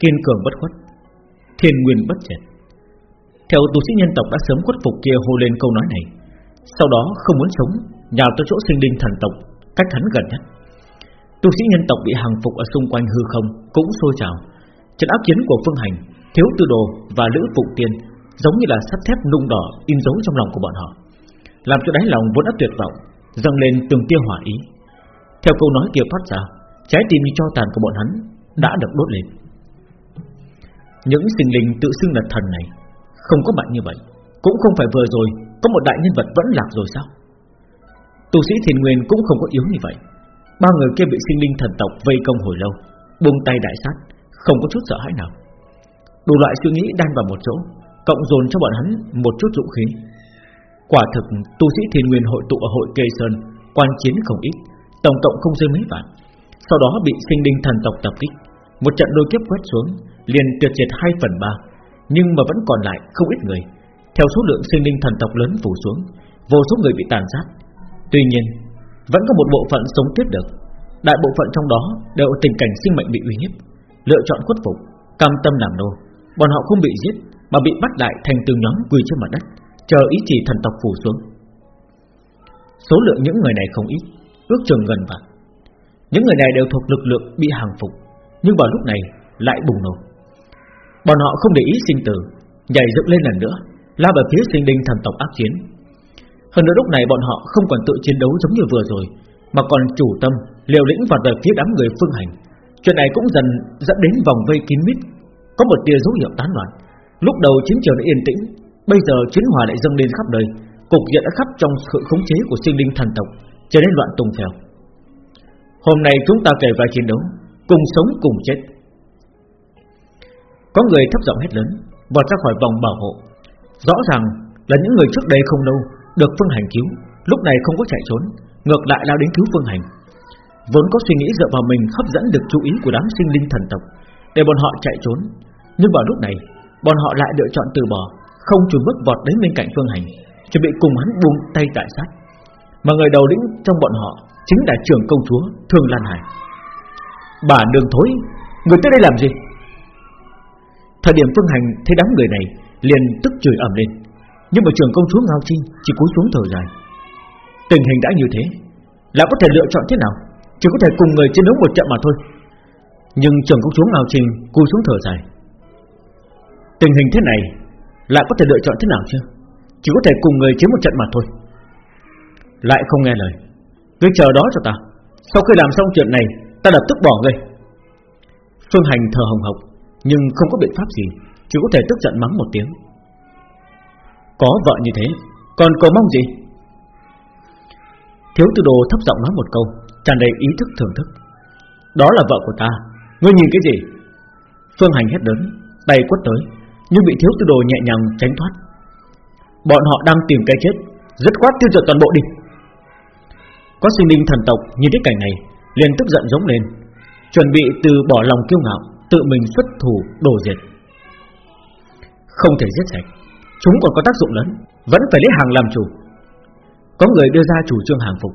Kiên cường bất khuất, Thiên nguyên bất diệt Theo tu sĩ nhân tộc đã sớm khuất phục kia hô lên câu nói này, Sau đó không muốn sống, Nhào tới chỗ sinh linh thần tộc Cách hắn gần nhất. Tu sĩ nhân tộc bị hàng phục ở xung quanh hư không Cũng sôi trào, Trận áp chiến của phương hành, Thiếu tư đồ và lữ phụng tiên Giống như là sắt thép nung đỏ in dấu trong lòng của bọn họ, Làm cho đáy lòng vốn đã tuyệt vọng, dâng lên từng tia hỏa ý. Theo câu nói kia phát ra, Trái tim như cho tàn của bọn hắn Đã được đốt lên. Những sinh linh tự xưng là thần này, Không có mạnh như vậy, Cũng không phải vừa rồi, Có một đại nhân vật vẫn lạc rồi sao? Tu sĩ thiền nguyên cũng không có yếu như vậy. Ba người kia bị sinh linh thần tộc vây công hồi lâu, Buông tay đại sát, Không có chút sợ hãi nào. Đủ loại suy nghĩ đan vào một chỗ, Cộng dồn cho bọn hắn một chút dũng khí. Quả thực, tu sĩ thiền nguyên hội tụ ở hội kê sơn, Quan chiến không ít, Tổng cộng không rơi mấy vạn. Sau đó bị sinh linh thần tộc tập kích, Một trận đôi kiếp quét xuống liền tuyệt diệt 2 phần 3 Nhưng mà vẫn còn lại không ít người. Theo số lượng sinh linh thần tộc lớn phủ xuống, Vô số người bị tàn sát. Tuy nhiên, Vẫn có một bộ phận sống tiếp được. Đại bộ phận trong đó đều tình cảnh sinh mệnh bị uy hiếp, Lựa chọn khuất phục, Cam tâm làm nô. Bọn họ không bị giết, Mà bị bắt lại thành từng nhóm quỳ trên mặt đất, Chờ ý chỉ thần tộc phủ xuống. Số lượng những người này không ít, Ước chừng gần vạn. Những người này đều thuộc lực lượng bị hàng phục, Nhưng vào lúc này lại bùng nổ. Bọn họ không để ý sinh tử, Nhảy dựng lên lần nữa, Lao vào phía sinh linh thần tộc ác chiến. Hơn nữa lúc này bọn họ không còn tự chiến đấu giống như vừa rồi, Mà còn chủ tâm, liều lĩnh vào về phía đám người phương hành. Chuyện này cũng dần dẫn đến vòng vây kín mít, Có một tia dấu hiệu tán loạn. Lúc đầu chiến trường đã yên tĩnh, Bây giờ chiến hòa lại dâng lên khắp nơi, Cục diện đã khắp trong sự khống chế của sinh linh thần tộc, Trở nên loạn tung phèo Hôm nay chúng ta kể vai chiến đấu, Cùng sống cùng chết. Có người thấp giọng hét lớn, Vọt ra khỏi vòng bảo hộ. Rõ ràng là những người trước đây không lâu Được phương hành cứu, Lúc này không có chạy trốn, Ngược lại lao đến cứu phương hành. Vốn có suy nghĩ dựa vào mình hấp dẫn được chú ý của đám sinh linh thần tộc, Để bọn họ chạy trốn. Nhưng vào lúc này, Bọn họ lại lựa chọn từ bỏ, Không chùn bước vọt đến bên cạnh phương hành, Chuẩn bị cùng hắn buông tay tại sát. Mà người đầu lĩnh trong bọn họ Chính là trưởng công chúa Thương Lan Hải. Bà đường thối, Người tới đây làm gì? Thời điểm phương hành thấy đám người này, Liền tức chửi ẩm lên. Nhưng mà trưởng công chúa Ngao Trinh Chỉ cúi xuống thở dài. Tình hình đã như thế, Là có thể lựa chọn thế nào? Chỉ có thể cùng người chiến đấu một trận mà thôi. Nhưng trưởng công chúa Ngao Trinh cúi xuống thở dài. Tình hình thế này Lại có thể lựa chọn thế nào chưa Chỉ có thể cùng người chiến một trận mà thôi. Lại không nghe lời. Ngươi chờ đó cho ta. Sau khi làm xong chuyện này, Ta lập tức bỏ ngươi. Phương Hành thờ hồng hộc. Nhưng không có biện pháp gì, Chỉ có thể tức giận mắng một tiếng. Có vợ như thế, Còn cầu mong gì? Thiếu tư đồ thấp giọng nói một câu, tràn đầy ý thức thưởng thức. Đó là vợ của ta, Ngươi nhìn cái gì? Phương Hành hét lớn, Tay quất tới, Nhưng bị thiếu tư đồ nhẹ nhàng tránh thoát. Bọn họ đang tìm cái chết Rất quát tiêu diệt toàn bộ đi. Có sinh linh thần tộc nhìn thấy cảnh này, liền tức giận giống lên, Chuẩn bị từ bỏ lòng kiêu ngạo. Tự mình xuất thủ đổ diệt. Không thể giết sạch, Chúng còn có tác dụng lớn, Vẫn phải lấy hàng làm chủ. Có người đưa ra chủ trương hàng phục.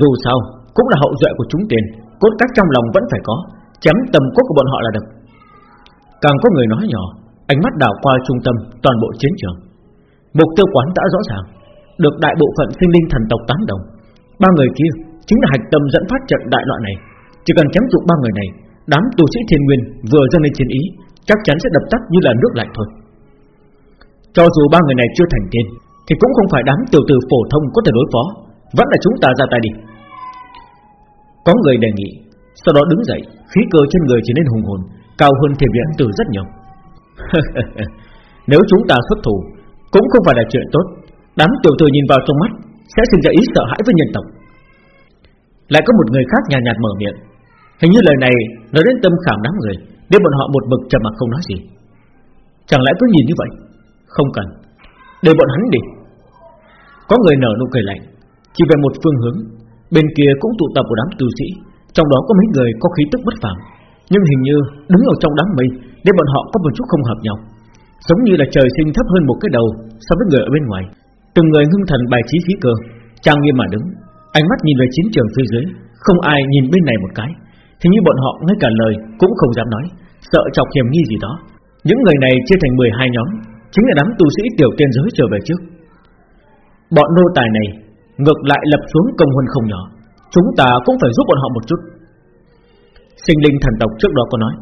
Dù sao, cũng là hậu duệ của chúng tiền, Cốt cách trong lòng vẫn phải có, Chém tầm cốt của bọn họ là được. Càng có người nói nhỏ, Ánh mắt đảo qua trung tâm, toàn bộ chiến trường. Mục tiêu quán đã rõ ràng, Được đại bộ phận sinh linh thần tộc tán đồng. Ba người kia chính là hạch tâm dẫn phát trận đại loạn này. Chỉ cần chém dụng ba người này Đám tu sĩ thiên nguyên vừa dâng lên chiến ý Chắc chắn sẽ đập tắt như là nước lạnh thôi. Cho dù ba người này chưa thành tiên Thì cũng không phải đám tiểu tử phổ thông có thể đối phó Vẫn là chúng ta ra tay đi. Có người đề nghị Sau đó đứng dậy Khí cơ trên người trở nên hùng hồn Cao hơn thiềm viện từ rất nhiều. Nếu chúng ta xuất thủ Cũng không phải là chuyện tốt. Đám tiểu tử nhìn vào trong mắt Sẽ sinh ra ý sợ hãi với nhân tộc. Lại có một người khác nhàn nhạt, nhạt mở miệng. Hình như lời này nói đến tâm khảm đám người Để bọn họ một bực trầm mặc không nói gì. Chẳng lẽ cứ nhìn như vậy? Không cần. Để bọn hắn đi. Có người nở nụ cười lạnh, Chỉ về một phương hướng. Bên kia cũng tụ tập của đám tu sĩ, Trong đó có mấy người có khí tức bất phàm. Nhưng hình như đứng ở trong đám mây Để bọn họ có một chút không hợp nhau. Giống như là trời sinh thấp hơn một cái đầu So với người ở bên ngoài. Từng người ngưng thần bài trí khí cơ, Trang nghiêm mà đứng. Ánh mắt nhìn về chiến trường phía dưới, Không ai nhìn bên này một cái thế như bọn họ ngay cả lời cũng không dám nói, Sợ chọc hiểm nghi gì đó. Những người này chia thành 12 nhóm, Chính là đám tu sĩ tiểu tiên giới trở về trước. Bọn nô tài này Ngược lại lập xuống công huân không nhỏ, Chúng ta cũng phải giúp bọn họ một chút. Sinh linh thần tộc trước đó có nói,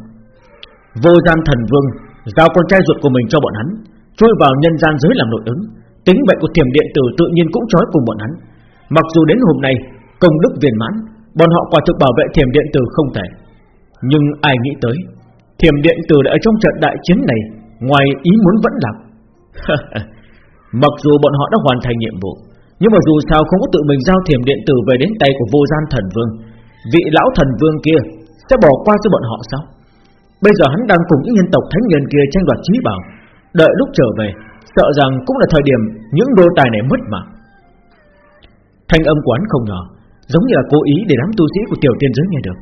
Vô gian thần vương Giao con trai ruột của mình cho bọn hắn, Chui vào nhân gian giới làm nội ứng, Tính bệnh của thiểm điện tử tự nhiên cũng trói cùng bọn hắn. Mặc dù đến hôm nay, Công đức viên mãn Bọn họ quả thực bảo vệ thiểm điện tử không thể. Nhưng ai nghĩ tới, Thiểm điện tử đã ở trong trận đại chiến này, Ngoài ý muốn vẫn lạc. Mặc dù bọn họ đã hoàn thành nhiệm vụ, Nhưng mà dù sao không có tự mình giao thiểm điện tử Về đến tay của vô gian thần vương, Vị lão thần vương kia Sẽ bỏ qua cho bọn họ sao? Bây giờ hắn đang cùng những nhân tộc thánh nhân kia tranh đoạt trí bảo, Đợi lúc trở về, Sợ rằng cũng là thời điểm Những đô tài này mất mạng. Thanh âm quán không nhỏ Giống như là cố ý để đám tu sĩ của tiểu tiên giới nghe được.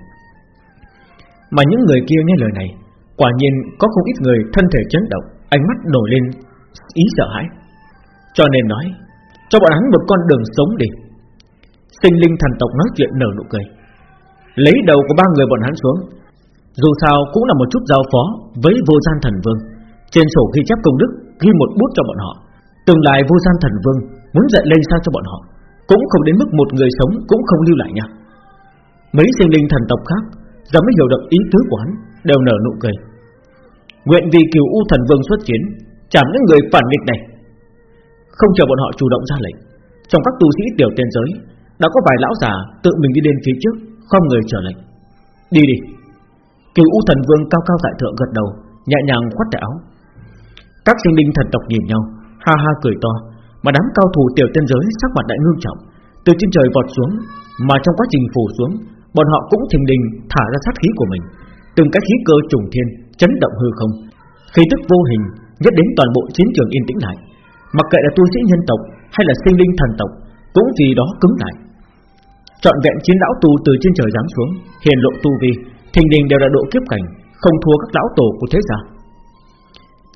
Mà những người kia nghe lời này, Quả nhiên có không ít người thân thể chấn động, Ánh mắt nổi lên, ý sợ hãi. Cho nên nói, Cho bọn hắn một con đường sống đi. Sinh linh thần tộc nói chuyện nở nụ cười. Lấy đầu của ba người bọn hắn xuống. Dù sao cũng là một chút giao phó Với vô gian thần vương. Trên sổ ghi chép công đức, Ghi một bút cho bọn họ. Tương lai vô gian thần vương Muốn dạy lên sao cho bọn họ. Cũng không đến mức một người sống Cũng không lưu lại nha. Mấy sinh linh thần tộc khác, Giờ mới hiểu được ý tứ của hắn, Đều nở nụ cười. Nguyện vì kiều U thần vương xuất chiến Chảm những người phản nghịch này. Không chờ bọn họ chủ động ra lệnh, Trong các tu sĩ tiểu tiên giới, Đã có vài lão già tự mình đi lên phía trước Không người chờ lệnh. Đi đi. Kiều U thần vương cao cao tại thượng gật đầu, Nhẹ nhàng khoát tay áo. Các sinh linh thần tộc nhìn nhau, Ha ha cười to. Mà đám cao thủ tiểu tiên giới sắc mặt đại ngưng trọng. Từ trên trời vọt xuống, Mà trong quá trình phủ xuống, Bọn họ cũng thình đình thả ra sát khí của mình. Từng cái khí cơ trùng thiên Chấn động hư không. Khí tức vô hình nhất đến toàn bộ chiến trường yên tĩnh lại. Mặc kệ là tu sĩ nhân tộc Hay là sinh linh thần tộc, Cũng vì đó cứng lại. Chọn vẹn chiến lão tu từ trên trời giáng xuống, Hiền lộ tu vi, Thình đình đều là độ kiếp cảnh, Không thua các lão tổ của thế gia.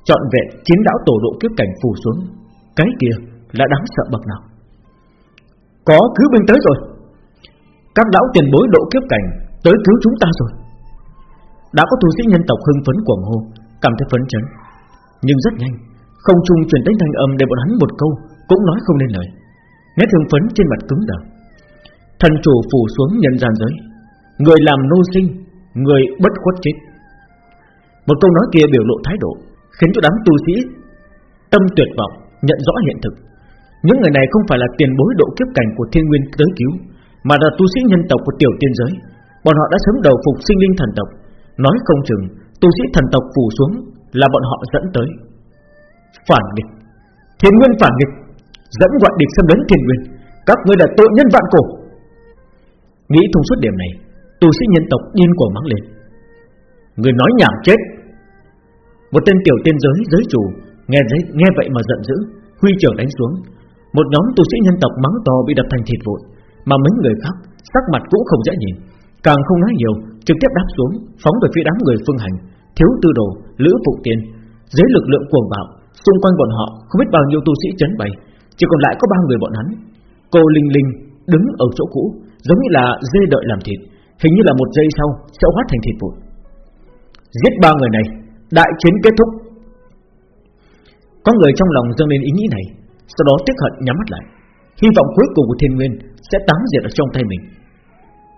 Chọn vẹn chiến lão tổ độ kiếp cảnh phù xuống, Cái kia là đáng sợ bậc nào. Có cứu binh tới rồi. Các lão tiền bối độ kiếp cảnh Tới cứu chúng ta rồi. Đã có tu sĩ nhân tộc hưng phấn cuồng hô, Cảm thấy phấn chấn. Nhưng rất nhanh, Không trung truyền tới thanh âm để bọn hắn một câu Cũng nói không nên lời. Nét hưng phấn trên mặt cứng đờ. Thần chủ phủ xuống nhân gian giới. Người làm nô sinh, Người bất khuất chết. Một câu nói kia biểu lộ thái độ, Khiến cho đám tu sĩ Tâm tuyệt vọng, nhận rõ hiện thực. Những người này không phải là tiền bối độ kiếp cảnh Của thiên nguyên tới cứu, Mà là tu sĩ nhân tộc của tiểu tiên giới. Bọn họ đã sớm đầu phục sinh linh thần tộc. Nói không chừng, tu sĩ thần tộc phủ xuống Là bọn họ dẫn tới. Phản nghịch. Thiên nguyên phản nghịch. Dẫn gọi địch xâm lấn thiên nguyên. Các ngươi là tội nhân vạn cổ. Nghĩ thông suốt điểm này, Tu sĩ nhân tộc điên cuồng mắng lên. Người nói nhảm chết. Một tên tiểu tiên giới giới chủ, Nghe nghe vậy mà giận dữ, Huy trưởng đánh xuống. Một nhóm tu sĩ nhân tộc mắng to bị đập thành thịt vụn Mà mấy người khác sắc mặt cũng không dễ nhìn. Càng không nói nhiều Trực tiếp đáp xuống Phóng về phía đám người phương hành Thiếu tư đồ, lữ phụ tiên. Dưới lực lượng cuồng bạo Xung quanh bọn họ không biết bao nhiêu tu sĩ chấn bày Chỉ còn lại có ba người bọn hắn. Cô Linh Linh đứng ở chỗ cũ Giống như là dê đợi làm thịt Hình như là một giây sau sẽ hóa thành thịt vụn. Giết ba người này Đại chiến kết thúc. Có người trong lòng dâng lên ý nghĩ này sau đó tiếc hận nhắm mắt lại. Hy vọng cuối cùng của thiên nguyên Sẽ tán diệt ở trong tay mình.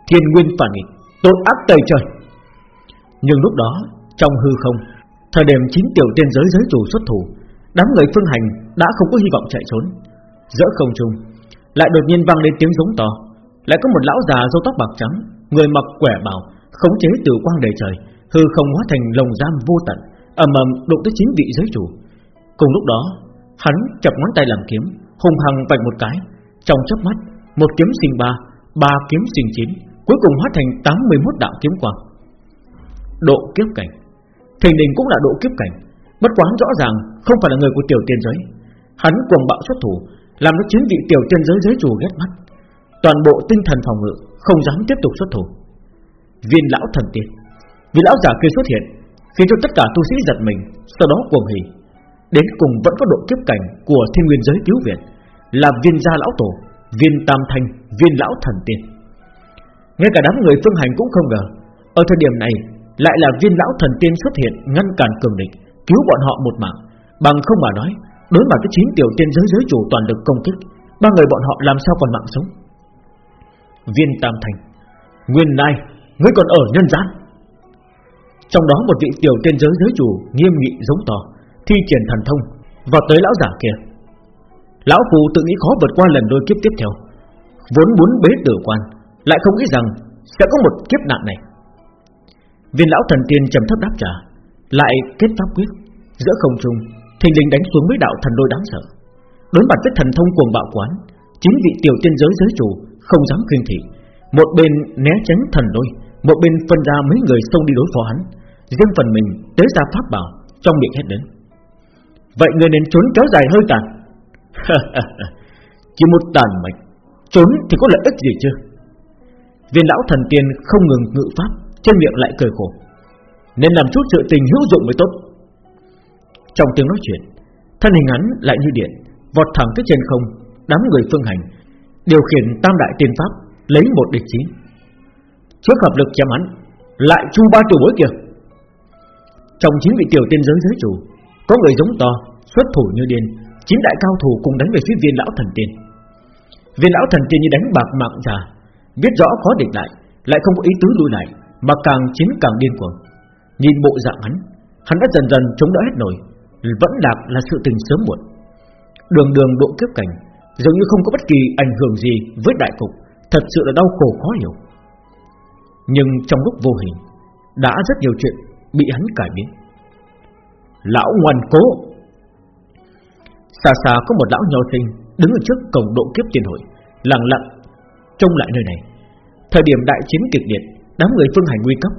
Thiên nguyên phản nghịch, Tội ác tày trời. Nhưng lúc đó, trong hư không, Thời điểm chín tiểu tiên giới giới chủ xuất thủ, Đám người phương hành đã không có hy vọng chạy trốn. Giữa không trung, Lại đột nhiên vang lên tiếng giống to. Lại có một lão già râu tóc bạc trắng, Người mặc quẻ bào Khống chế từ quang đầy trời, Hư không hóa thành lồng giam vô tận, ầm ầm đụng tới chính vị giới chủ. Cùng lúc đó Hắn chập ngón tay làm kiếm Hùng hằng vạch một cái. Trong chớp mắt, Một kiếm sinh ba Ba kiếm sinh chín, Cuối cùng hóa thành 81 đạo kiếm quang. Độ kiếp cảnh. Thình đình cũng là độ kiếp cảnh. Bất quán rõ ràng không phải là người của tiểu tiên giới. Hắn cuồng bạo xuất thủ, Làm cho chiến vị tiểu tiên giới giới chủ ghét mắt. Toàn bộ tinh thần phòng ngự Không dám tiếp tục xuất thủ. Viên lão thần tiên. Vì lão giả kia xuất hiện, Khiến cho tất cả tu sĩ giật mình, Sau đó cuồng hình. Đến cùng vẫn có độ kiếp cảnh của thiên nguyên giới cứu viện Là viên gia lão tổ Viên tam thanh, viên lão thần tiên. Ngay cả đám người phương hành cũng không ngờ Ở thời điểm này Lại là viên lão thần tiên xuất hiện Ngăn cản cường địch Cứu bọn họ một mạng. Bằng không mà nói Đối mặt với chín tiểu tiên giới giới chủ toàn lực công kích Ba người bọn họ làm sao còn mạng sống? Viên Tam Thành Nguyên Lai Ngươi còn ở nhân gian. Trong đó một vị tiểu tiên giới giới chủ Nghiêm nghị giống to Thi triển thần thông Vào tới lão giả kia. Lão phù tự nghĩ khó vượt qua lần đôi kiếp tiếp theo, Vốn muốn bế tử quan, Lại không nghĩ rằng sẽ có một kiếp nạn này. Viên lão thần tiên trầm thấp đáp trả, Lại kết pháp quyết. Giữa không trung, Thình linh đánh xuống mấy đạo thần đôi đáng sợ. Đối mặt với thần thông cuồng bạo quán Chính vị tiểu tiên giới giới chủ Không dám khinh thị. Một bên né tránh thần đôi, Một bên phân ra mấy người xông đi đối phó hắn, Riêng phần mình tới ra pháp bảo, Trong miệng hét đến Vậy người nên trốn kéo dài hơi tàn. Chỉ một tàn mạch, Trốn thì có lợi ích gì chứ? Viên lão thần tiên không ngừng ngự pháp, Trên miệng lại cười khổ. Nên làm chút sự tình hữu dụng mới tốt. Trong tiếng nói chuyện, Thân hình hắn lại như điện, Vọt thẳng tới trên không, Đám người phương hành, Điều khiển tam đại tiên pháp, Lấy một địch chín Trước hợp lực chém hắn, Lại chu ba tiểu bối kìa. Trong chín vị tiểu tiên giới giới chủ có người giống to, Xuất thủ như điên, Chín đại cao thủ cùng đánh về phía viên lão thần tiên. Viên lão thần tiên như đánh bạc mạng già Biết rõ khó địch lại Lại không có ý tứ lui lại, Mà càng chiến càng điên cuồng. Nhìn bộ dạng hắn Hắn đã dần dần chống đỡ hết nổi, Vẫn lạc là sự tình sớm muộn. Đường đường độ kiếp cảnh, Dường như không có bất kỳ ảnh hưởng gì với đại cục, Thật sự là đau khổ khó hiểu. Nhưng trong lúc vô hình, Đã rất nhiều chuyện bị hắn cải biến. Lão ngoan cố. Xa xa có một lão nho sinh Đứng ở trước cổng độ kiếp tiền hội, Lặng lặng trông lại nơi này. Thời điểm đại chiến kịch liệt, Đám người phương hành nguy cấp,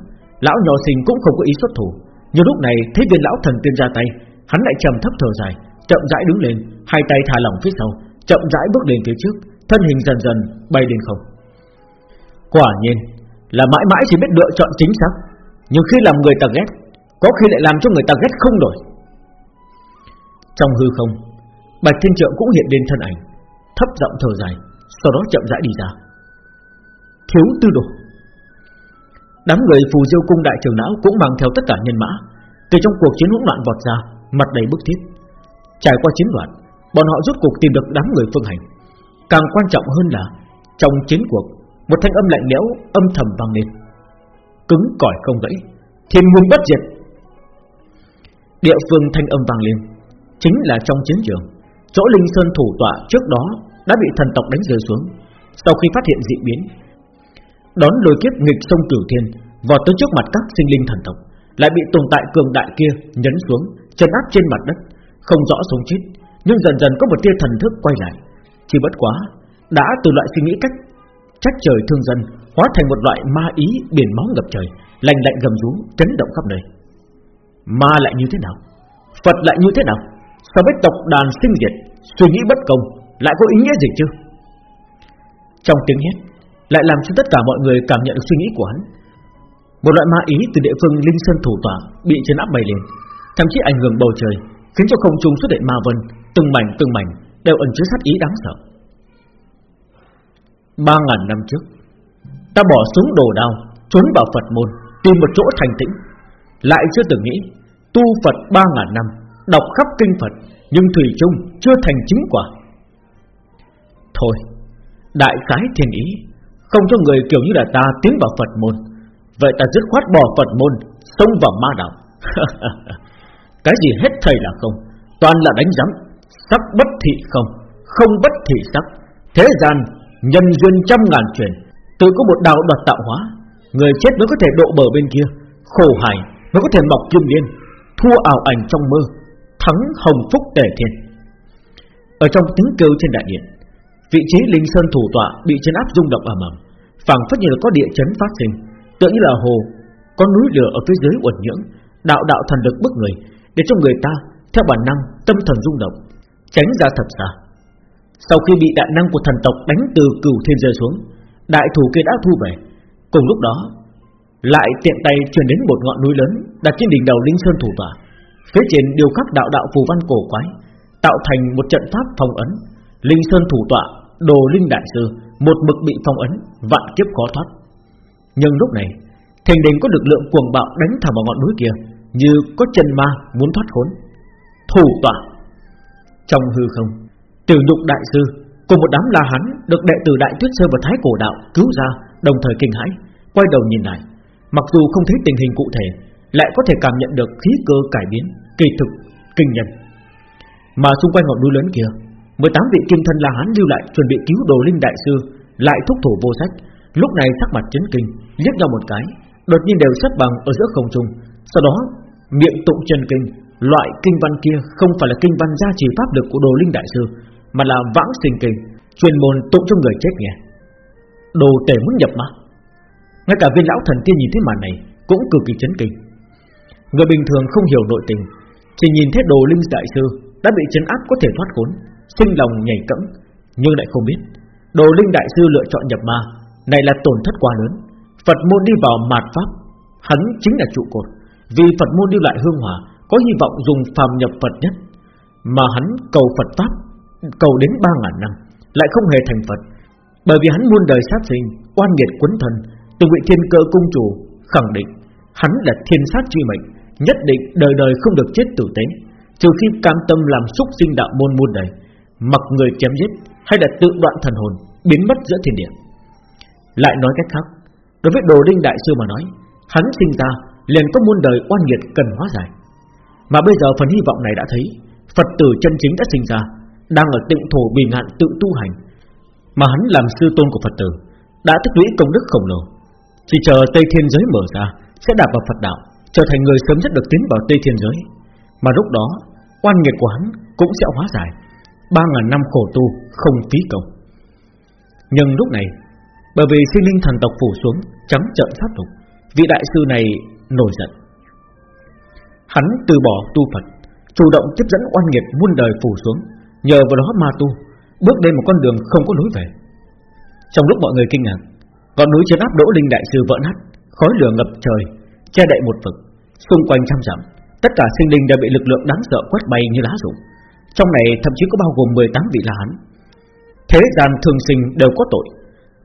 Lão nho sinh cũng không có ý xuất thủ. Nhưng lúc này thấy viên lão thần tiên ra tay, Hắn lại trầm thấp thở dài, Chậm rãi đứng lên, Hai tay thả lỏng phía sau, Chậm rãi bước lên phía trước, Thân hình dần dần bay lên không. Quả nhiên là mãi mãi chỉ biết lựa chọn chính xác, Nhưng khi làm người ta ghét có khi lại làm cho người ta ghét không nổi. Trong hư không, Bạch Thiên Trượng cũng hiện lên thân ảnh, Thấp giọng thở dài, Sau đó chậm rãi đi ra. Thiếu tư đồ. Đám người phù diêu cung đại trưởng não Cũng mang theo tất cả nhân mã, Từ trong cuộc chiến hỗn loạn vọt ra, Mặt đầy bức thiết. Trải qua chiến loạn, Bọn họ rốt cuộc tìm được đám người phương hành. Càng quan trọng hơn là, Trong chiến cuộc, Một thanh âm lạnh lẽo âm thầm vang lên. Cứng cỏi không gãy, Thiên nguyên bất diệt. Địa phương thanh âm vang lên. Chính là trong chiến trường, Chỗ Linh Sơn thủ tọa trước đó Đã bị thần tộc đánh rơi xuống. Sau khi phát hiện dị biến, Đón lôi kiếp nghịch sông Cửu Thiên, Vọt tới trước mặt các sinh linh thần tộc, Lại bị tồn tại cường đại kia nhấn xuống Chân áp trên mặt đất, Không rõ sống chết, Nhưng dần dần có một tia thần thức quay lại. Chỉ bất quá, Đã từ loại suy nghĩ cách, Trách trời thương dân, Hóa thành một loại ma ý biển máu ngập trời Lành lạnh gầm rú, chấn động khắp nơi. Ma lại như thế nào? Phật lại như thế nào? Sao với tộc đàn sinh diệt, Suy nghĩ bất công, Lại có ý nghĩa gì chứ? Trong tiếng hét, Lại làm cho tất cả mọi người cảm nhận được suy nghĩ của hắn. Một loại ma ý từ địa phương Linh Sơn thủ tỏa Bị chấn áp bày lên, Thậm chí ảnh hưởng bầu trời, Khiến cho không trung xuất hiện ma vân, Từng mảnh từng mảnh, Đều ẩn chứa sát ý đáng sợ. Ba ngàn năm trước, Ta bỏ xuống đồ đao, Trốn vào Phật môn, Tìm một chỗ thành tĩnh, Lại chưa từng nghĩ Tu Phật ba ngàn năm Đọc khắp kinh Phật Nhưng Thủy chung chưa thành chính quả. Thôi Đại khái thiên ý Không cho người kiểu như là ta tiến vào Phật môn. Vậy ta dứt khoát bỏ Phật môn Xông vào ma đạo. Cái gì hết thầy là không Toàn là đánh giấm, Sắc bất thị không Không bất thị sắc. Thế gian nhân duyên trăm ngàn chuyển, Tự có một đạo đoạt tạo hóa. Người chết mới có thể độ bờ bên kia Khổ hải mới có thể mọc kim liên. Thua ảo ảnh trong mơ, Thắng hồng phúc tề thiên. Ở trong tiếng kêu trên đại điện, Vị trí linh sơn thủ tọa Bị chân áp rung động ầm ầm, phảng phất như là có địa chấn phát sinh, Tựa như là hồ, Có núi lửa ở phía dưới uẩn nhưỡng, Đạo đạo thần lực bức người, Để cho người ta, theo bản năng, tâm thần rung động, Tránh ra thật xa. Sau khi bị đại năng của thần tộc đánh từ cửu thiên rơi xuống, Đại thủ kia đã thu về, Cùng lúc đó lại tiện tay truyền đến một ngọn núi lớn Đặt trên đỉnh đầu linh sơn thủ tọa Phía trên điều khắc đạo đạo phù văn cổ quái, Tạo thành một trận pháp phong ấn. Linh Sơn thủ tọa Đồ Linh Đại Sư, Một mực bị phong ấn, Vạn kiếp khó thoát. Nhưng lúc này, Thành đình có lực lượng cuồng bạo đánh thẳng vào ngọn núi kia, Như có chân ma muốn thoát khốn. Thủ tọa Trong hư không, Tiểu nhục đại sư Cùng một đám la hắn Được đệ tử đại tuyết sơ và thái cổ đạo cứu ra, Đồng thời kinh hãi, Quay đầu nhìn lại. Mặc dù không thấy tình hình cụ thể Lại có thể cảm nhận được khí cơ cải biến Kỳ thực, kinh nhân. Mà xung quanh ngọn núi lớn kia 18 vị kim thân la hán lưu lại chuẩn bị cứu đồ linh đại sư Lại thúc thủ vô sách. Lúc này sắc mặt chấn kinh Liếc nhau một cái Đột nhiên đều sắp bằng ở giữa không trung. Sau đó miệng tụng chân kinh Loại kinh văn kia không phải là kinh văn gia trì pháp lực của đồ linh đại sư Mà là vãng sinh kinh Chuyên môn tụng cho người chết nghe. Đồ tể muốn nhập mà ngay cả viên lão thần tiên nhìn thấy màn này Cũng cực kỳ chấn kinh. Người bình thường không hiểu nội tình, Chỉ nhìn thấy đồ linh đại sư Đã bị chấn áp có thể thoát khốn, Sinh lòng nhảy cẫng, Nhưng lại không biết Đồ linh đại sư lựa chọn nhập ma Này là tổn thất quá lớn. Phật môn đi vào mạt pháp, Hắn chính là trụ cột. Vì Phật môn đi lại hương hòa, Có hy vọng dùng phàm nhập Phật nhất, Mà hắn cầu Phật Pháp, Cầu đến 3.000 năm, Lại không hề thành Phật. Bởi vì hắn muôn đời sát sinh, Oan nghiệt quấn thần từ vị thiên cơ cung chủ Khẳng định, Hắn là thiên sát truy mệnh, Nhất định đời đời không được chết tử tế. Trừ khi cam tâm làm xúc sinh đạo môn môn đời, Mặc người chém giết Hay là tự đoạn thần hồn, Biến mất giữa thiên địa. Lại nói cách khác, Đối với đồ đinh đại sư mà nói, Hắn sinh ra liền có muôn đời oan nghiệt cần hóa giải. Mà bây giờ phần hy vọng này đã thấy, Phật tử chân chính đã sinh ra, Đang ở tịnh thổ bình hạn tự tu hành. Mà hắn làm sư tôn của Phật tử, Đã tích lũy công đức khổng lồ. Chỉ chờ Tây Thiên Giới mở ra, Sẽ đạp vào Phật đạo, Trở thành người sớm nhất được tiến vào Tây Thiên Giới. Mà lúc đó, Oan nghiệt của hắn cũng sẽ hóa giải, Ba ngàn năm khổ tu không phí công. Nhưng lúc này, Bởi vì sinh linh thần tộc phủ xuống, Trắng trợn sát tục Vị đại sư này nổi giận. Hắn từ bỏ tu Phật, Chủ động tiếp dẫn oan nghiệt muôn đời phủ xuống, Nhờ vào đó ma tu, Bước lên một con đường không có lối về. Trong lúc mọi người kinh ngạc con núi trên áp đỗ linh đại sư vỡ nát, Khói lửa ngập trời, Che đậy một vực. Xung quanh trăm dặm, Tất cả sinh linh đều bị lực lượng đáng sợ quét bay như lá rụng. Trong này thậm chí có bao gồm 18 vị là hắn Thế gian thương sinh đều có tội.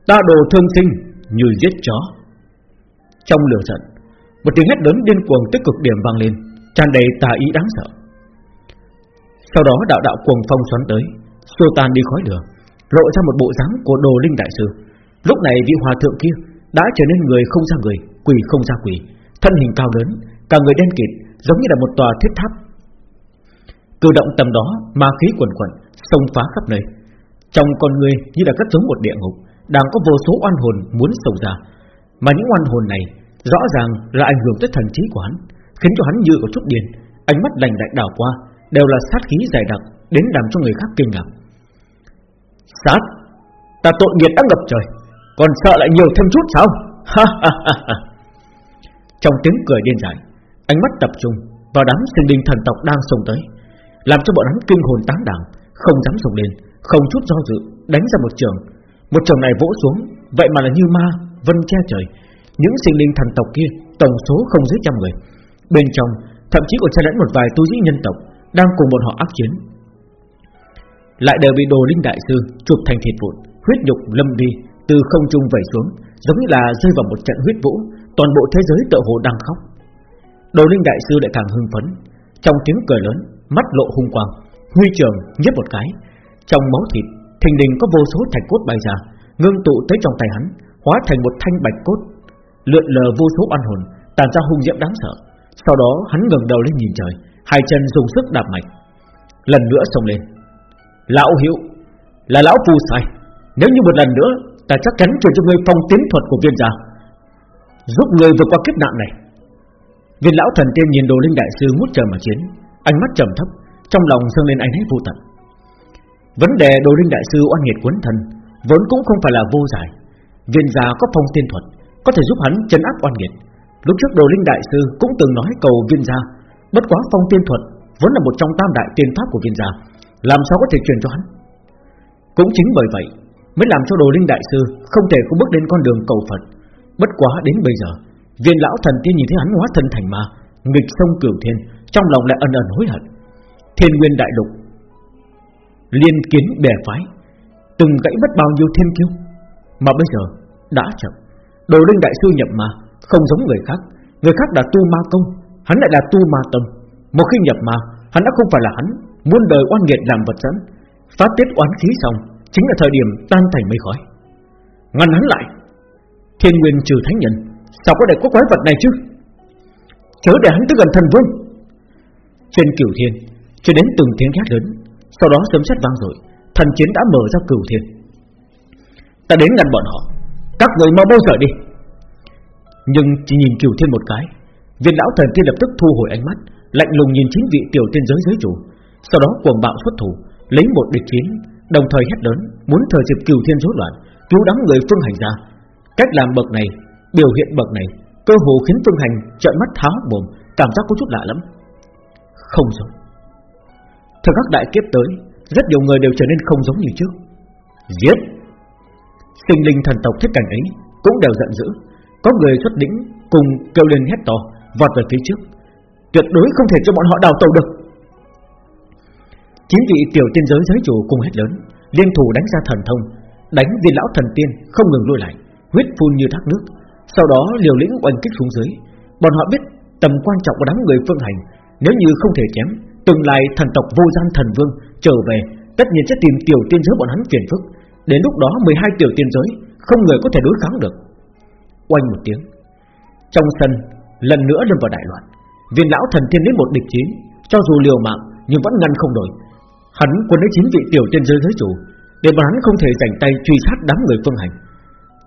Ta đồ thương sinh như giết chó. Trong lửa giận, Một tiếng hét lớn điên cuồng tích cực điểm vang lên, tràn đầy tà ý đáng sợ. Sau đó đạo đạo cuồng phong xoắn tới, xua tan đi khói lửa, Lộ ra một bộ dáng của đồ linh đại sư. Lúc này vị hòa thượng kia Đã trở nên người không ra người Quỷ không ra quỷ Thân hình cao lớn, Cả người đen kịt, Giống như là một tòa thiết tháp. Cử động tầm đó Ma khí quần quẩn Xông phá khắp nơi. Trong con người như là cất giống một địa ngục, Đang có vô số oan hồn muốn sầu ra. Mà những oan hồn này Rõ ràng là ảnh hưởng tới thần trí của hắn, Khiến cho hắn như có chút điên. Ánh mắt lành lạnh đảo qua, Đều là sát khí dày đặc Đến làm cho người khác kinh ngạc. Sát, Ta tội nghiệp đã ngập trời. Còn sợ lại nhiều thêm chút sao? Trong tiếng cười điên dại, Ánh mắt tập trung vào đám sinh linh thần tộc đang xông tới, Làm cho bọn hắn kinh hồn tán đảng Không dám sùng lên, Không chút do dự, Đánh ra một trường. Một trường này vỗ xuống, Vậy mà là như ma, Vân che trời. Những sinh linh thần tộc kia, Tổng số không dưới trăm người. Bên trong, Thậm chí còn chen lẫn một vài tu sĩ nhân tộc Đang cùng bọn họ ác chiến. Lại đều bị đồ linh đại sư Chụp thành thịt vụn, Huyết nhục lâm đi từ không trung vẩy xuống, Giống như là rơi vào một trận huyết vũ, Toàn bộ thế giới tựa hồ đang khóc. Đồ linh đại sư lại càng hưng phấn, Trong tiếng cười lớn, Mắt lộ hung quang, Huy trường nhấp một cái. Trong máu thịt, Thình đình có vô số thạch cốt bay ra, Ngưng tụ tới trong tay hắn, Hóa thành một thanh bạch cốt, Lượn lờ vô số oan hồn, Tàn ra hung diễm đáng sợ. Sau đó, hắn ngẩng đầu lên nhìn trời, Hai chân dùng sức đạp mạnh. Lần nữa xông lên. Lão hiệu Là lão phù sai, Nếu như một lần nữa Ta chắc chắn truyền cho ngươi phong tiến thuật của viên gia. Giúp ngươi vượt qua kiếp nạn này. Viên lão thần tiên nhìn đồ linh đại sư ngút trời mà chiến. Ánh mắt trầm thấp, Trong lòng dâng lên ánh hết vô tận. Vấn đề đồ linh đại sư oan nghiệt quấn thân Vốn cũng không phải là vô giải. Viên gia có phong tiên thuật, Có thể giúp hắn chấn áp oan nghiệt. Lúc trước đồ linh đại sư cũng từng nói cầu viên gia, Bất quá phong tiên thuật Vốn là một trong tam đại tiên pháp của viên gia, Làm sao có thể truyền cho hắn? Cũng chính bởi vậy Mới làm cho đồ linh đại sư Không thể không bước đến con đường cầu Phật. Bất quá đến bây giờ, Viên lão thần tiên nhìn thấy hắn hóa thân thành ma, Nghịch sông cửu thiên, Trong lòng lại ẩn ẩn hối hận. Thiên nguyên đại lục, Liên kiến bè phái, Từng gãy mất bao nhiêu thiên kiêu. Mà bây giờ đã chậm, Đồ linh đại sư nhập ma, Không giống người khác. Người khác đã tu ma công, Hắn lại là tu ma tâm. Một khi nhập ma, Hắn đã không phải là hắn, Muôn đời oan nghiệt làm vật dẫn. Phát tiết oán khí xong Chính là thời điểm tan thành mây khói. Ngăn hắn lại, Thiên nguyên trừ thánh nhân, Sao có để có quái vật này chứ? Chớ để hắn tới gần thần vương. Trên cửu thiên, Cho đến từng tiếng hét lớn, Sau đó sấm sét vang rồi Thần chiến đã mở ra cửu thiên. Ta đến ngăn bọn họ, Các người mau bao giờ đi. Nhưng chỉ nhìn cửu thiên một cái, Viên lão thần tiên lập tức thu hồi ánh mắt, Lạnh lùng nhìn chính vị tiểu tiên giới giới chủ, Sau đó cuồng bạo xuất thủ, Lấy một địch chiến Đồng thời hét lớn, Muốn thời dịp cửu thiên rối loạn, Cứu đám người phương hành ra. Cách làm bậc này, Biểu hiện bậc này, Cơ hồ khiến phương hành trợn mắt tháo mồm, Cảm giác có chút lạ lắm Không giống. Thời các đại kiếp tới, Rất nhiều người đều trở nên không giống như trước. Giết! Sinh linh thần tộc thích cảnh ấy Cũng đều giận dữ. Có người xuất đỉnh cùng kêu lên hét to, Vọt về phía trước. Tuyệt đối không thể cho bọn họ đào tàu được. Chín vị tiểu tiên giới giới chủ cùng hết lớn, Liên thủ đánh ra thần thông, Đánh viên lão thần tiên không ngừng lui lại Huyết phun như thác nước. Sau đó liều lĩnh oanh kích xuống dưới, Bọn họ biết tầm quan trọng của đám người phương hành, Nếu như không thể chém, Tương lai thần tộc vô gian thần vương trở về, Tất nhiên sẽ tìm tiểu tiên giới bọn hắn phiền phức. Đến lúc đó 12 tiểu tiên giới, Không người có thể đối kháng được. Oanh một tiếng, Trong sân lần nữa lâm vào đại loạn. Viên lão thần tiên đến một địch chiến, Cho dù liều mạng nhưng vẫn ngăn không nổi. Hắn quân lấy chín vị tiểu tiên giới giới chủ, Để bọn hắn không thể giành tay truy sát đám người phương hành.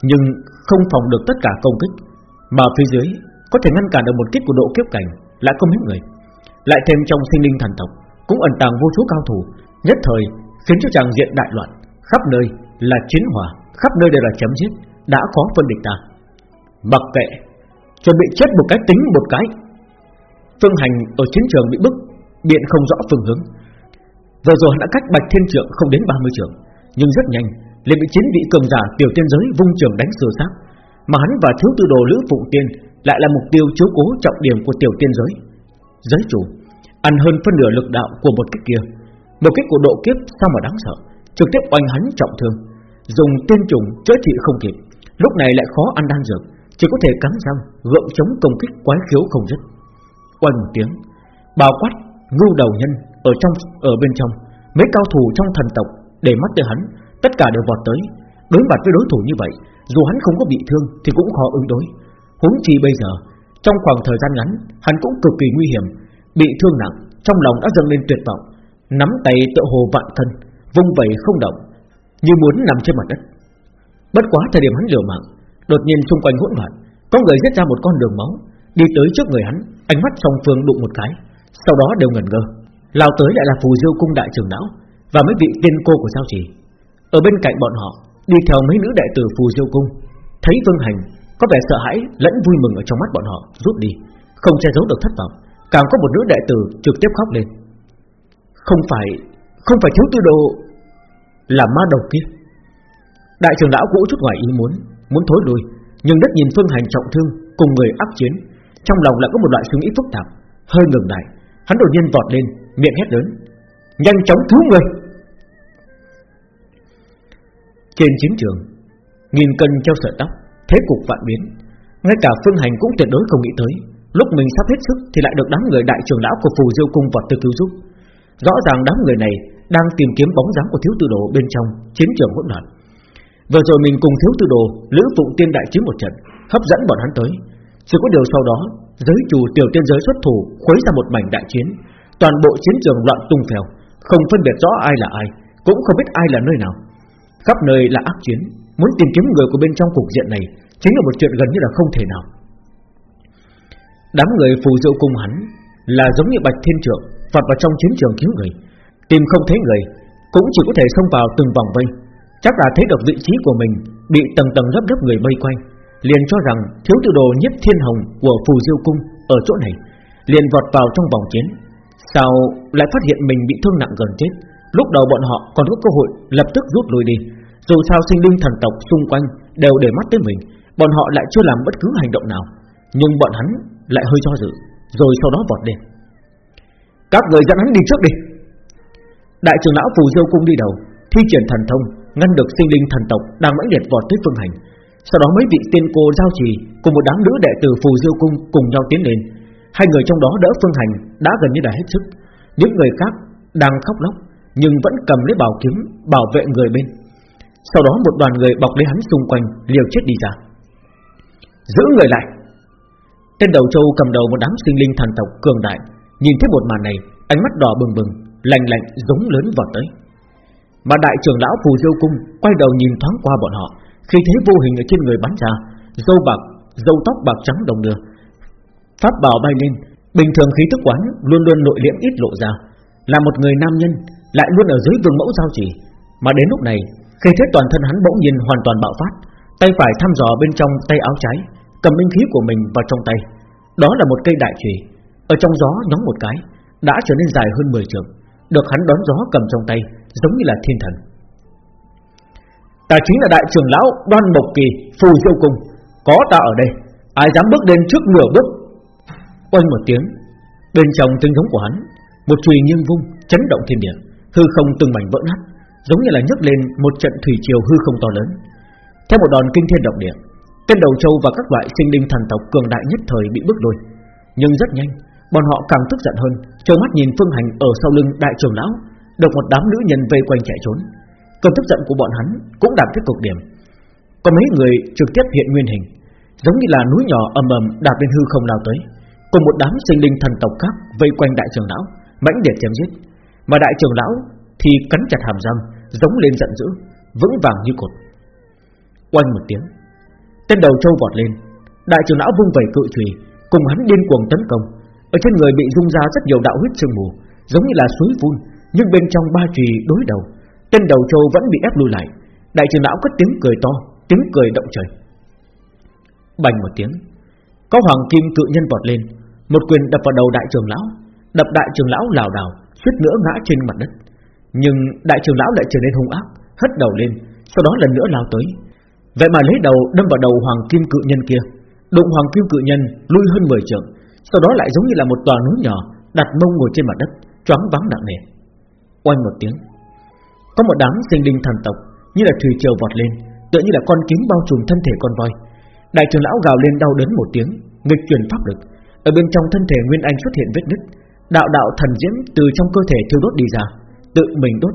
Nhưng không phòng được tất cả công kích, Mà phía dưới Có thể ngăn cản được một kích của độ kiếp cảnh Lại có mấy người. Lại thêm trong sinh linh thần tộc, Cũng ẩn tàng vô số cao thủ, Nhất thời khiến cho chàng diện đại loạn. Khắp nơi là chiến hỏa, Khắp nơi đều là chấm giết, Đã có phân địch ta. Mặc kệ, Chuẩn bị chết một cái tính một cái. Phương hành ở chiến trường bị bức, Biện không rõ phương hướng. Vừa rồi hắn đã cách bạch thiên trượng không đến 30 trường, Nhưng rất nhanh, liền bị chín vị cường giả tiểu tiên giới vung trường đánh sửa sát. Mà hắn và thiếu tư đồ Lữ Phụng Tiên Lại là mục tiêu chiếu cố trọng điểm của tiểu tiên giới. Giới chủ, Ăn hơn phân nửa lực đạo của một kích kia. Một kích của độ kiếp sao mà đáng sợ, Trực tiếp oanh hắn trọng thương. Dùng tiên trùng chữa trị không kịp, Lúc này lại khó ăn đan dược, Chỉ có thể cắn răng, gượng chống công kích quái khiếu không dứt. Oanh tiếng Bào quát, ngưu đầu nhân ở trong, ở bên trong. Mấy cao thủ trong thần tộc, để mắt tới hắn, tất cả đều vọt tới. Đối mặt với đối thủ như vậy, dù hắn không có bị thương thì cũng khó ứng đối. Huống chi bây giờ, trong khoảng thời gian ngắn, hắn cũng cực kỳ nguy hiểm. Bị thương nặng, trong lòng đã dâng lên tuyệt vọng. Nắm tay tựa hồ vạn thân, vung vẩy không động, như muốn nằm trên mặt đất. Bất quá thời điểm hắn liều mạng, đột nhiên xung quanh hỗn loạn, có người giết ra một con đường máu. Đi tới trước người hắn, ánh mắt song phương đụng một cái, sau đó đều ngẩn ngơ lao tới lại là phù diêu cung đại trưởng lão và mấy vị tiên cô của giao trì. Ở bên cạnh bọn họ, đi theo mấy nữ đại tử phù diêu cung, thấy vương hành có vẻ sợ hãi lẫn vui mừng ở trong mắt bọn họ, rút đi, không che giấu được thất vọng. Càng có một nữ đại tử trực tiếp khóc lên. Không phải không phải thiếu tư đồ, là ma đầu kia. Đại trưởng lão cũ chút ngoài ý muốn muốn thối lui, nhưng đất nhìn phương hành trọng thương cùng người áp chiến, trong lòng lại có một loại suy nghĩ phức tạp, hơi ngừng lại. Hắn đột nhiên vọt lên miệng hét lớn, nhanh chóng cứu người! Trên chiến trường, nghìn cân treo sợi tóc, thế cục vạn biến, ngay cả phương hành cũng tuyệt đối không nghĩ tới, lúc mình sắp hết sức thì lại được đám người đại trưởng lão của phù diêu cung vọt tới cứu giúp. Rõ ràng đám người này đang tìm kiếm bóng dáng của thiếu tư đồ bên trong chiến trường hỗn loạn. Vừa rồi mình cùng thiếu tư đồ, lữ phụng tiên đại chiến một trận, hấp dẫn bọn hắn tới. Chỉ có điều sau đó, giới chủ tiểu tiên giới xuất thủ, khuấy ra một mảnh đại chiến toàn bộ chiến trường loạn tung phèo, không phân biệt rõ ai là ai, cũng không biết ai là nơi nào. Khắp nơi là ác chiến, muốn tìm kiếm người của bên trong cục diện này chính là một chuyện gần như là không thể nào. Đám người phù diệu cung hắn là giống như bạch thiên trượng vọt vào trong chiến trường cứu người, tìm không thấy người, cũng chỉ có thể xông vào từng vòng vây. Chắc là thấy được vị trí của mình bị tầng tầng lớp lớp người vây quanh liền cho rằng thiếu tư đồ nhất thiên hồng của phù diêu cung ở chỗ này, liền vọt vào trong vòng chiến sao lại phát hiện mình bị thương nặng gần chết? Lúc đầu bọn họ còn có cơ hội lập tức rút lui đi. Dù sao sinh linh thần tộc xung quanh đều để mắt tới mình, bọn họ lại chưa làm bất cứ hành động nào. Nhưng bọn hắn lại hơi do dự, rồi sau đó vọt lên. Các người dẫn hắn đi trước đi. Đại trưởng lão phù diêu cung đi đầu, thi triển thần thông, ngăn được sinh linh thần tộc đang mãnh liệt vọt tới phương hành. Sau đó mấy vị tiên cô giao trì Cùng một đám nữ đệ tử phù diêu cung cùng nhau tiến lên. Hai người trong đó đỡ phương hành Đã gần như đã hết sức. Những người khác đang khóc lóc Nhưng vẫn cầm lấy bảo kiếm bảo vệ người bên. Sau đó một đoàn người bọc lấy hắn xung quanh Liều chết đi ra. Giữ người lại! Tên đầu châu cầm đầu một đám sinh linh thần tộc cường đại Nhìn thấy một màn này Ánh mắt đỏ bừng bừng Lạnh lạnh giống lớn vọt tới. Mà đại trưởng lão phù diêu cung Quay đầu nhìn thoáng qua bọn họ Khi thấy vô hình ở trên người bắn ra Dâu bạc, dâu tóc bạc trắng đồng đưa Pháp bảo bay lên. Bình thường khí tức quán luôn luôn nội liễm ít lộ ra. Là một người nam nhân, Lại luôn ở dưới vương mẫu giao chỉ Mà đến lúc này, Khi thế toàn thân hắn bỗng nhiên hoàn toàn bạo phát, Tay phải thăm dò bên trong tay áo trái, Cầm binh khí của mình vào trong tay. Đó là một cây đại chùy Ở trong gió nhóng một cái, Đã trở nên dài hơn 10 trường Được hắn đón gió cầm trong tay, Giống như là thiên thần. Ta chính là đại trưởng lão Đoan Mộc Kỳ, Phù Diêu Cung. Có ta ở đây, Ai dám bước lên trước nửa bước Oanh một tiếng, Bên trong tinh giống của hắn, Một chùy nghiêng vung, chấn động thiên địa, Hư không từng mảnh vỡ nát, Giống như là nhấc lên một trận thủy triều hư không to lớn. Theo một đòn kinh thiên động địa, Tên đầu châu và các loại sinh linh thần tộc cường đại nhất thời bị bước lui. Nhưng rất nhanh, Bọn họ càng tức giận hơn, Trơ mắt nhìn phương hành ở sau lưng đại trưởng lão, Được một đám nữ nhân vây quanh chạy trốn. Cơn tức giận của bọn hắn cũng đạt tới cực điểm. Có mấy người trực tiếp hiện nguyên hình, Giống như là núi nhỏ ầm ầm đạp lên hư không lao tới. Cùng một đám sinh linh thần tộc khác Vây quanh đại trưởng lão, mãnh liệt chém giết. Mà đại trưởng lão thì cắn chặt hàm răng, Giống lên giận dữ, Vững vàng như cột. Oanh một tiếng, Tên đầu trâu vọt lên. Đại trưởng lão vung vẩy cự chùy Cùng hắn điên cuồng tấn công. Ở trên người bị rung ra rất nhiều đạo huyết sương mù, Giống như là suối phun, Nhưng bên trong ba chùy đối đầu. Tên đầu trâu vẫn bị ép lùi lại. Đại trưởng lão cất tiếng cười to, Tiếng cười động trời. Bành một tiếng, Có hoàng kim cự nhân vọt lên. Một quyền đập vào đầu đại trưởng lão, Đập đại trưởng lão lảo đảo, suýt nữa ngã trên mặt đất. Nhưng đại trưởng lão lại trở nên hung ác, Hất đầu lên, Sau đó lần nữa lao tới. Vậy mà lấy đầu đâm vào đầu hoàng kim cự nhân kia. Đụng hoàng kim cự nhân lui hơn 10 trượng, Sau đó lại giống như là một tòa núi nhỏ, Đặt mông ngồi trên mặt đất, Choáng vắng nặng nề. Oanh một tiếng, Có một đám sinh linh thần tộc Như là thủy triều vọt lên, Tựa như là con kiến bao trùm thân thể con voi. Đại trưởng lão gào lên đau đớn một tiếng, Nghịch truyền pháp lực. Ở bên trong thân thể Nguyên Anh xuất hiện vết nứt, Đạo đạo thần diễm từ trong cơ thể thiêu đốt đi ra, Tự mình đốt.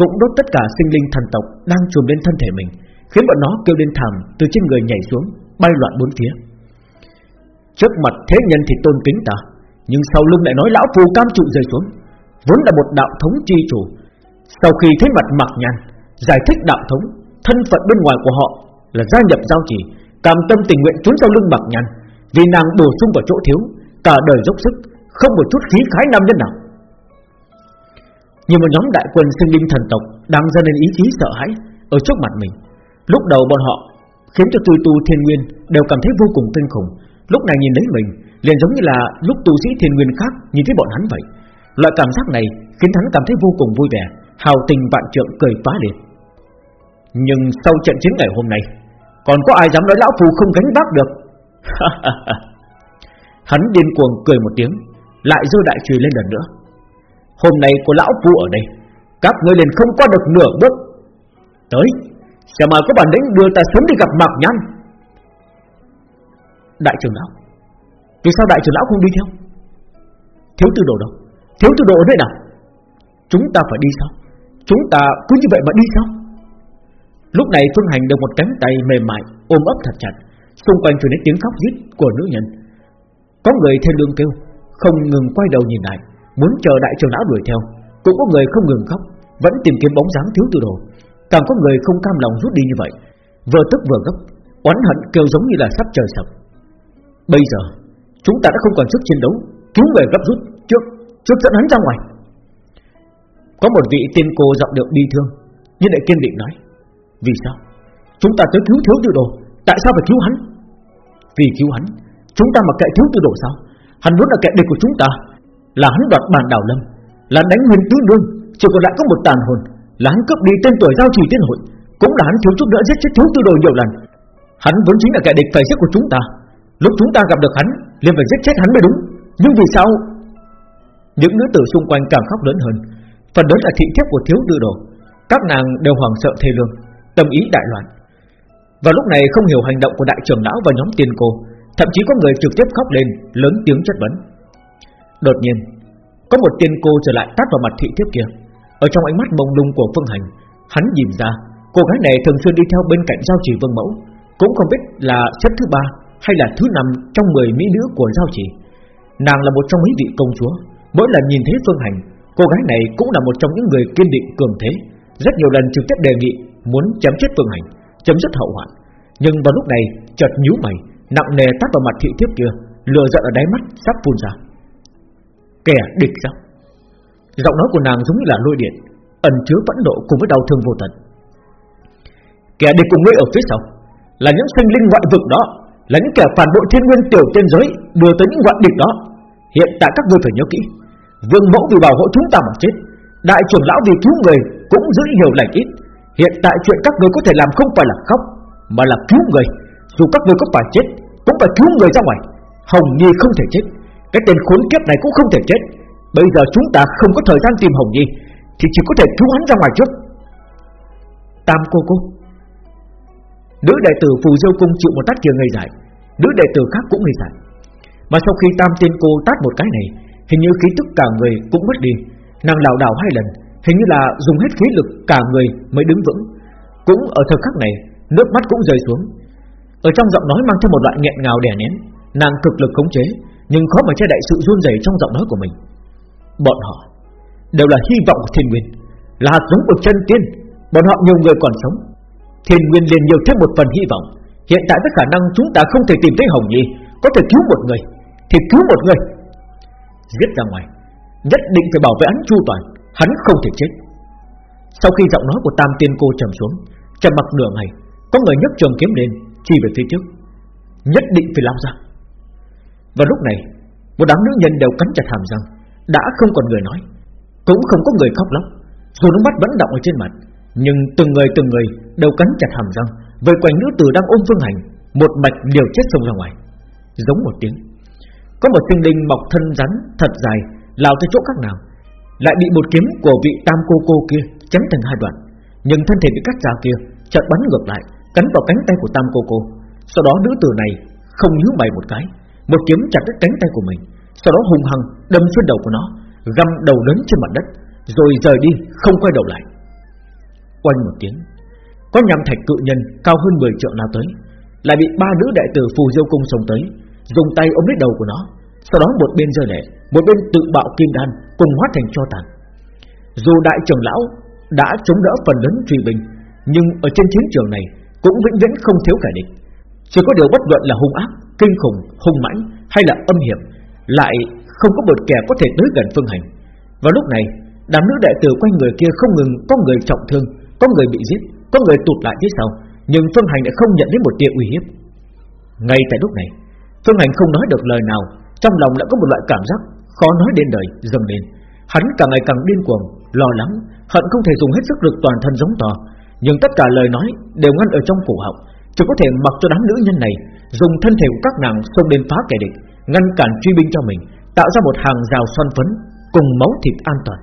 Cũng đốt tất cả sinh linh thần tộc Đang trùm lên thân thể mình, Khiến bọn nó kêu lên thảm từ trên người nhảy xuống, Bay loạn bốn phía. Trước mặt thế nhân thì tôn kính ta, Nhưng sau lưng lại nói lão phù cam trụ rơi xuống, Vốn là một đạo thống chi chủ. Sau khi thấy mặt mặc nhàn, Giải thích đạo thống, Thân phận bên ngoài của họ là gia nhập giao chỉ Cam tâm tình nguyện trốn sau lưng mặc nhàn. Vì nàng bổ sung vào chỗ thiếu Cả đời dốc sức Không một chút khí khái nam nhân nào Nhưng một nhóm đại quân sinh linh thần tộc Đang ra nên ý chí sợ hãi Ở trước mặt mình Lúc đầu bọn họ khiến cho tùy tu thiên nguyên đều cảm thấy vô cùng kinh khủng. Lúc này nhìn thấy mình, liền giống như là lúc tu sĩ thiên nguyên khác nhìn thấy bọn hắn vậy. Loại cảm giác này khiến hắn cảm thấy vô cùng vui vẻ, hào tình vạn trượng cười phá liền. Nhưng sau trận chiến ngày hôm nay, còn có ai dám nói lão phù không gánh vác được? hắn điên cuồng cười một tiếng, lại giơ đại chùy lên lần nữa. Hôm nay có lão phu ở đây, các ngươi liền không qua được nửa bước. Tới, xem mà có bản lĩnh đưa ta xuống đi gặp Mạc Nhan Đại trưởng lão Vì sao đại trưởng lão không đi theo? Thiếu tư đồ đâu? Thiếu tư đồ ở nơi nào? Chúng ta phải đi sao? Chúng ta cứ như vậy mà đi sao? Lúc này Phương Hành được một cánh tay mềm mại Ôm ấp thật chặt. Xung quanh truyền đến tiếng khóc giết của nữ nhân. Có người theo lương kêu, Không ngừng quay đầu nhìn lại, Muốn chờ đại trưởng lão đuổi theo. Cũng có người không ngừng khóc, Vẫn tìm kiếm bóng dáng thiếu tư đồ. Càng có người không cam lòng rút đi như vậy. Vừa tức vừa gấp, Oán hận kêu giống như là sắp trời sập. Bây giờ, Chúng ta đã không còn sức chiến đấu Cứu về gấp rút Trước trước dẫn hắn ra ngoài. Có một vị tiên cô giọng được bi thương, Nhưng lại kiên định nói, Vì sao? Chúng ta tới cứu thiếu tư đồ Tại sao phải cứu hắn? Vì cứu hắn, Chúng ta mặc kệ thiếu tư đồ sao? Hắn muốn là kẻ địch của chúng ta. Là hắn đoạt bàn đảo lâm, Là đánh huyền tứ đương Chỉ còn lại có một tàn hồn. Là hắn cướp đi tên tuổi giao trì tiên hội, Cũng là hắn thiếu chút nữa giết chết thiếu tư đồ nhiều lần. Hắn vốn chính là kẻ địch phải giết của chúng ta. Lúc chúng ta gặp được hắn, liền phải giết chết hắn mới đúng. Nhưng vì sao? Những nữ tử xung quanh càng khóc lớn hơn. Phần lớn là thị thiếp của thiếu tư đồ. Các nàng đều hoảng sợ thê lương, Tâm ý đại loạn. Và lúc này không hiểu hành động của đại trưởng lão và nhóm tiên cô, Thậm chí có người trực tiếp khóc lên, Lớn tiếng chất vấn. Đột nhiên, Có một tiên cô trở lại tát vào mặt thị thiếp kia. Ở trong ánh mắt mông lung của Phương Hành, Hắn nhìn ra Cô gái này thường xuyên đi theo bên cạnh giao chỉ vương mẫu, Cũng không biết là xếp thứ ba Hay là thứ năm trong 10 mỹ nữ của giao chỉ. Nàng là một trong mấy vị công chúa, Mỗi lần nhìn thấy Phương Hành, Cô gái này cũng là một trong những người kiên định cường thế. Rất nhiều lần trực tiếp đề nghị Muốn chém chết Phương Hành. Chấm dứt hậu hoạn. Nhưng vào lúc này, chợt nhíu mày, Nặng nề tát vào mặt thị thiếp kia, Lừa giận ở đáy mắt sắp phun ra. Kẻ địch sao? Giọng nói của nàng giống như là lôi điện, Ẩn chứa phẫn nộ cùng với đau thương vô tận. Kẻ địch cùng ngươi ở phía sau, Là những sinh linh ngoại vực đó, Là những kẻ phản bội thiên nguyên tiểu tiên giới, Đưa tới những ngoại địch đó. Hiện tại các ngươi phải nhớ kỹ, Vương mẫu vì bảo hộ chúng ta mà chết, Đại trưởng lão vì cứu người cũng giữ nhiều lành ít. Hiện tại chuyện các người có thể làm không phải là khóc, Mà là cứu người. Dù các người có phải chết, Cũng phải cứu người ra ngoài. Hồng Nhi không thể chết, Cái tên khốn kiếp này cũng không thể chết. Bây giờ chúng ta không có thời gian tìm Hồng Nhi, Thì chỉ có thể cứu hắn ra ngoài trước. Tam cô cô, Nữ đệ tử phù diêu cung chịu một tát kia ngây dại. Nữ đệ tử khác cũng ngây dại. Mà sau khi tam tiên cô tát một cái này, Hình như khí tức cả người cũng mất đi. Nàng lảo đảo hai lần Hình như là dùng hết khí lực cả người mới đứng vững. Cũng ở thời khắc này, Nước mắt cũng rơi xuống. Ở trong giọng nói mang theo một loại nghẹn ngào đè nén, Nàng cực lực khống chế, Nhưng khó mà che đậy sự run rẩy trong giọng nói của mình. Bọn họ Đều là hy vọng của thiên nguyên, Là hạt giống của chân tiên. Bọn họ nhiều người còn sống. Thiên nguyên liền nhiều thêm một phần hy vọng. Hiện tại với khả năng chúng ta không thể tìm thấy Hồng Nhi, Có thể cứu một người Thì cứu một người. Giết ra ngoài, Nhất định phải bảo vệ án chu toàn. Hắn không thể chết. Sau khi giọng nói của Tam Tiên Cô trầm xuống, Trầm mặc nửa ngày, Có người nhấc trường kiếm lên, Chỉ về phía trước. Nhất định phải lao ra. Và lúc này, Một đám nữ nhân đều cắn chặt hàm răng, Đã không còn người nói, Cũng không có người khóc lóc, Dù nước mắt vẫn đọng ở trên mặt, Nhưng từng người từng người đều cắn chặt hàm răng, Vây quanh nữ tử đang ôm phương hành, Một mạch liều chết xông ra ngoài. Giống một tiếng, Có một sinh linh mọc thân rắn thật dài, lao tới chỗ các nàng lại bị một kiếm của vị tam cô cô kia chém thành hai đoạn. Nhưng thân thể bị cắt ra kia chợt bắn ngược lại, cắn vào cánh tay của tam cô cô. Sau đó nữ tử này không nhíu mày một cái, một kiếm chặt đứt cánh tay của mình, sau đó hung hăng đâm xuyên đầu của nó, găm đầu lớn trên mặt đất, rồi rời đi, không quay đầu lại. Quanh một tiếng, có nhằm thạch cự nhân cao hơn 10 trượng lao tới, lại bị ba nữ đại tử phù diêu cung xông tới, dùng tay ôm lấy đầu của nó sau đó một bên rơi lệ Một bên tự bạo kim đan Cùng hóa thành cho tàn. Dù đại trưởng lão đã chống đỡ phần lớn truy binh Nhưng ở trên chiến trường này Cũng vĩnh viễn không thiếu kẻ địch. Chỉ có điều bất luận là hung ác Kinh khủng, hung mãnh hay là âm hiểm Lại không có một kẻ có thể tới gần phương hành. Và lúc này Đám nữ đại tử quanh người kia không ngừng Có người trọng thương, có người bị giết Có người tụt lại phía sau Nhưng phương hành lại không nhận đến một tia uy hiếp. Ngay tại lúc này Phương hành không nói được lời nào trong lòng lại có một loại cảm giác khó nói đến đời dâng lên. Hắn càng ngày càng điên cuồng, Lo lắng, Hận không thể dùng hết sức lực toàn thân giống to. Nhưng tất cả lời nói đều ngăn ở trong cổ họng, Chỉ có thể mặc cho đám nữ nhân này Dùng thân thể của các nàng xông lên phá kẻ địch, Ngăn cản truy binh cho mình, Tạo ra một hàng rào son phấn Cùng máu thịt an toàn.